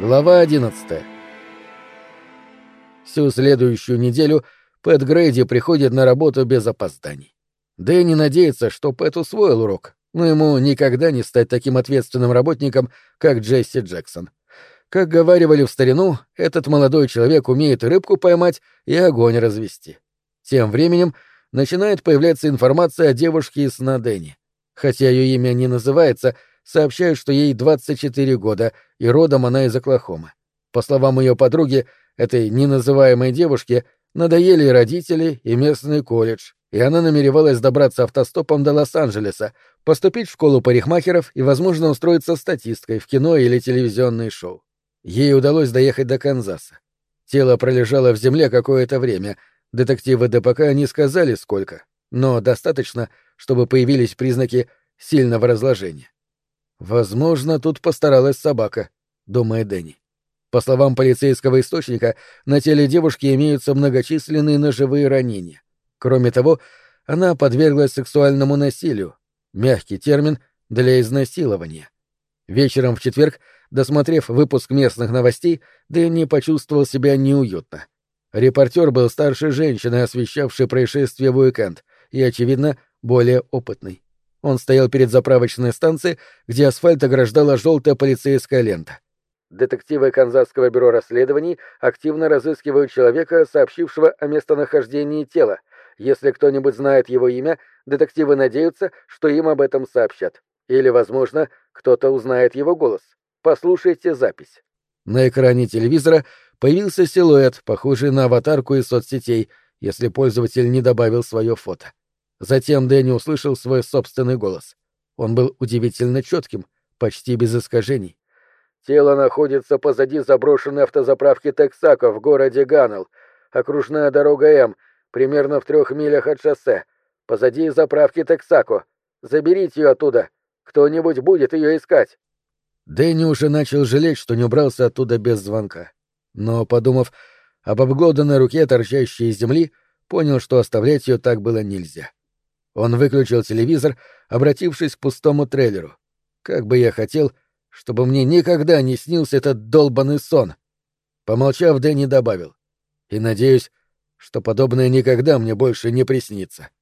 Глава 11 Всю следующую неделю Пэт Грейди приходит на работу без опозданий. Дэнни надеется, что Пэт усвоил урок, но ему никогда не стать таким ответственным работником, как Джесси Джексон. Как говаривали в старину, этот молодой человек умеет рыбку поймать и огонь развести. Тем временем начинает появляться информация о девушке из сна Дэнни. Хотя ее имя не называется, сообщают, что ей 24 года, и родом она из Оклахомы. По словам ее подруги, этой неназываемой девушке надоели родители, и местный колледж, и она намеревалась добраться автостопом до Лос-Анджелеса, поступить в школу парикмахеров и, возможно, устроиться статисткой в кино или телевизионные шоу. Ей удалось доехать до Канзаса. Тело пролежало в земле какое-то время. Детективы ДПК не сказали, сколько, но достаточно, чтобы появились признаки сильного разложения. «Возможно, тут постаралась собака», — думает Дэнни. По словам полицейского источника, на теле девушки имеются многочисленные ножевые ранения. Кроме того, она подверглась сексуальному насилию. Мягкий термин для изнасилования. Вечером в четверг, досмотрев выпуск местных новостей, Дэнни почувствовал себя неуютно. Репортер был старшей женщиной, освещавшей происшествие в уикенд, и, очевидно, более опытный. Он стоял перед заправочной станцией, где асфальт ограждала желтая полицейская лента. Детективы Канзасского бюро расследований активно разыскивают человека, сообщившего о местонахождении тела. Если кто-нибудь знает его имя, детективы надеются, что им об этом сообщат. Или, возможно, кто-то узнает его голос. Послушайте запись. На экране телевизора появился силуэт, похожий на аватарку из соцсетей, если пользователь не добавил свое фото. Затем Дэнни услышал свой собственный голос. Он был удивительно четким, почти без искажений. Тело находится позади заброшенной автозаправки Тексако в городе Ганнелл. Окружная дорога М, примерно в трех милях от шоссе. Позади заправки Тексако. Заберите ее оттуда. Кто-нибудь будет ее искать. Дэнни уже начал жалеть, что не убрался оттуда без звонка. Но, подумав об обглоданной руке, торчащей из земли, понял, что оставлять ее так было нельзя. Он выключил телевизор, обратившись к пустому трейлеру. Как бы я хотел, чтобы мне никогда не снился этот долбанный сон. Помолчав, Дэнни добавил. И надеюсь, что подобное никогда мне больше не приснится. —